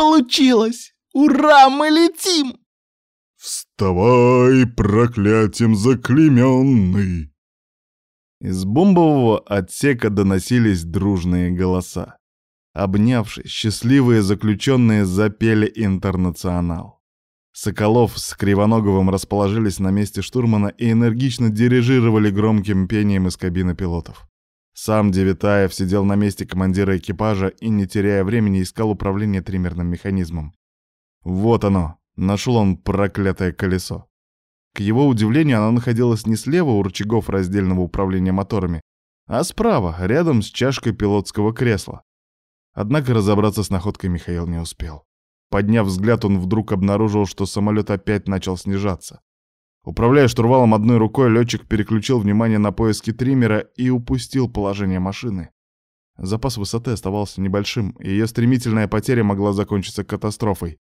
Получилось! Ура, мы летим!» «Вставай, проклятием заклеменный!» Из бомбового отсека доносились дружные голоса. Обнявшись, счастливые заключенные запели «Интернационал». Соколов с Кривоноговым расположились на месте штурмана и энергично дирижировали громким пением из кабины пилотов. Сам Девитаев сидел на месте командира экипажа и, не теряя времени, искал управление триммерным механизмом. Вот оно, нашел он проклятое колесо. К его удивлению, оно находилось не слева у рычагов раздельного управления моторами, а справа, рядом с чашкой пилотского кресла. Однако разобраться с находкой Михаил не успел. Подняв взгляд, он вдруг обнаружил, что самолет опять начал снижаться. Управляя штурвалом одной рукой, летчик переключил внимание на поиски триммера и упустил положение машины. Запас высоты оставался небольшим, и ее стремительная потеря могла закончиться катастрофой.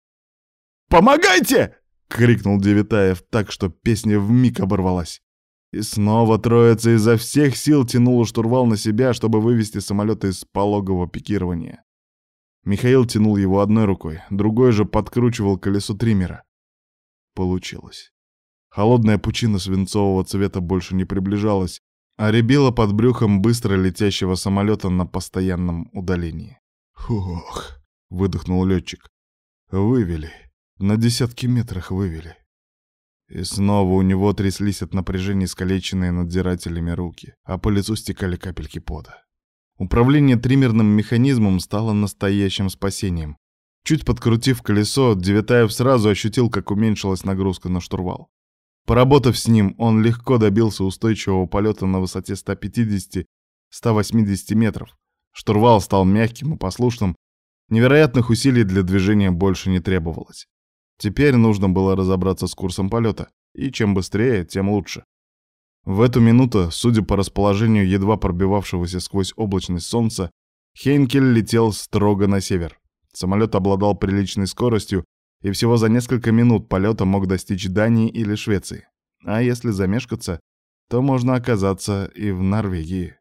«Помогайте!» — крикнул Девитаев так, что песня вмиг оборвалась. И снова троица изо всех сил тянула штурвал на себя, чтобы вывести самолет из пологового пикирования. Михаил тянул его одной рукой, другой же подкручивал колесо триммера. Получилось. Холодная пучина свинцового цвета больше не приближалась, а рябила под брюхом быстро летящего самолета на постоянном удалении. «Фух!» — выдохнул летчик. «Вывели. На десятки метрах вывели». И снова у него тряслись от напряжения искалеченные надзирателями руки, а по лицу стекали капельки пота. Управление триммерным механизмом стало настоящим спасением. Чуть подкрутив колесо, Девятаев сразу ощутил, как уменьшилась нагрузка на штурвал. Поработав с ним, он легко добился устойчивого полета на высоте 150-180 метров. Штурвал стал мягким и послушным. Невероятных усилий для движения больше не требовалось. Теперь нужно было разобраться с курсом полета, и чем быстрее, тем лучше. В эту минуту, судя по расположению едва пробивавшегося сквозь облачность солнца, Хейнкель летел строго на север. Самолет обладал приличной скоростью, и всего за несколько минут полета мог достичь Дании или Швеции. А если замешкаться, то можно оказаться и в Норвегии.